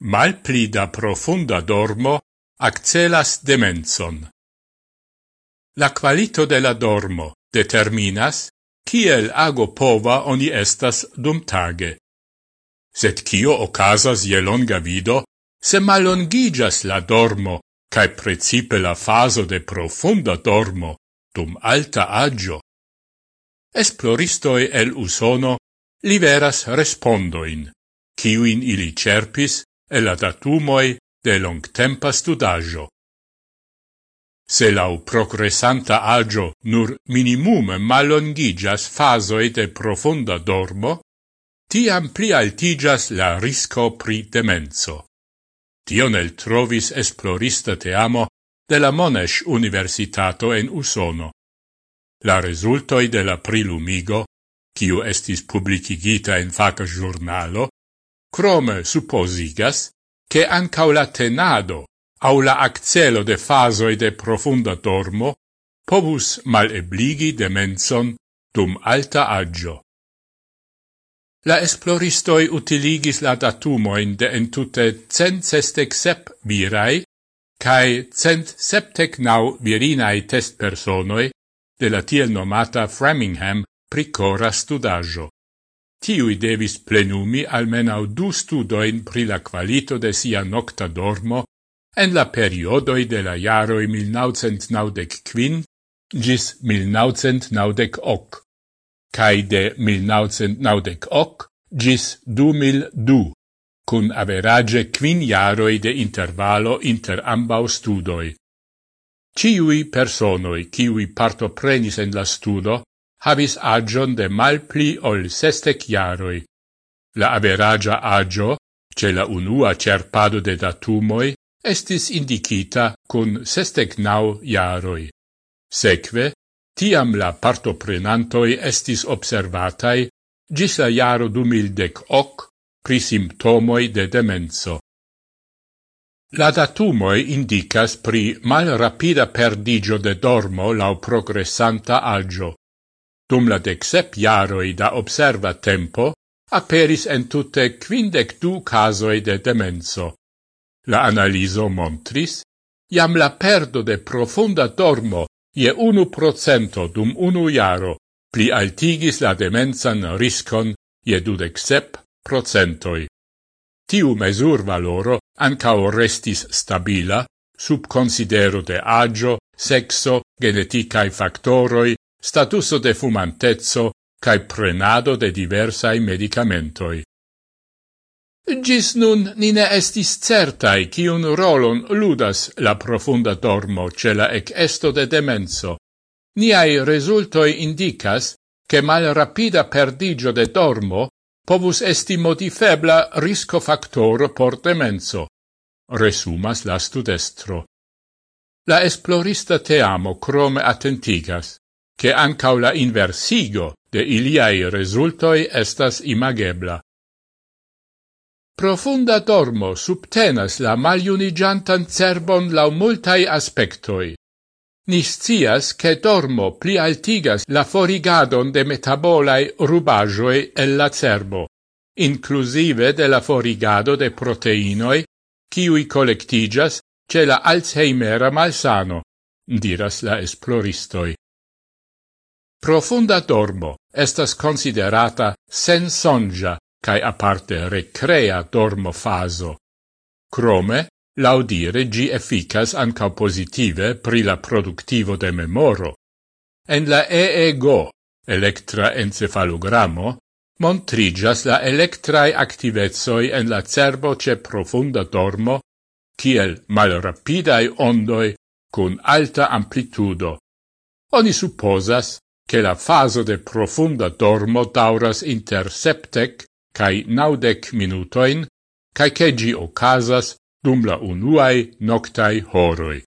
Malpli da profunda dormo accelas demenzon. La qualito de la dormo determinas kiel ago pova oni estas dum tage. Sed kio ocasas je longa vido, se malongigas la dormo, cae precipe la faso de profunda dormo, dum alta agio. Esploristoi el usono liveras respondoin, kiuin ili cerpis e la datumoi de longtempa studaggio. Se lau progressanta agio nur minimum malongigas fasoi de profunda dormo, tiam pli altigas la risco pri demenso. Tion el trovis esplorista te amo de la Monash Universitato en Usono. La resultoi de la prilumigo, kiu estis publicigita en faca giornalo, crome supposigas che ancau la tenado au la accelo de fasoi de profunda dormo povus malebligi demenson dum alta agio. La esploristoi utiligis la datumoin de entute cent sestec sep virai cae cent septec nau virinae test personoi de la tiel nomata Framingham pricora studajo tiui devis plenumi almenau du studoin pri la qualito de sia nocta dormo en la periodoi de la jaroi 1995 gis 1998 cae de 1998 gis 2002, cun average quin jaroi de intervalo inter ambau studoi. Ciui personoi, ciui partoprenis en la studo, havis agion de malpli ol sestec jaroi. La averagia agio, ce la unua cerpado de datumoi, estis indicita cun sestec nau jaroi. Seque, tiam la partoprenantoi estis observatai gis la jaro du mildec hoc pri simptomoi de demenso. La datumoi indicas pri mal rapida perdigio de dormo lau progressanta agio, Dum la decsep jaroi da observa tempo, aperis en tutte quindec du casoi de demenso. La analiso montris, jam la perdo de profunda dormo je unu procento dum unu jaro pli altigis la demensan riscon je dudec procentoi. Tiu mesur valoro ancao restis stabila sub considero de agio, sexo, geneticae factoroi statuso de fumantezzo cae prenado de diversai medicamentoi. Gis nun nine estis certai cium rolon ludas la profunda dormo ce la ec esto de demenso. Niai resultoi indicas che mal rapida perdigio de dormo povus esti modifebla risco factor por demenso, resumas la studestro. La esplorista te amo crome attentigas che ancau la inversigo de iliai resultoi estas imagebla. Profunda dormo subtenas la maliunigiantan cerbon lau multai aspectoi. Niscias che dormo pli altigas la forigadon de metabolai rubagioi el la cerbo, inclusive de la forigado de proteinoi, ciui collectigas ce la Alzheimera malsano, diras la esploristoi. Profunda dormo estas considerata sen sonja cae aparte recrea dormo faso. Crome, laudire gi efficas ancao positive pri la productivo de memoro. En la EEGO, electra encefalogramo, montrigas la electrae activezoi en la cerbo ce profunda dormo, kiel malrapidae ondoi cun alta amplitudo. Oni supposas che la fase de profunda dormo dauras inter septec cae naudec minutoin, cae che gi ocasas dum la unuae noctae horoi.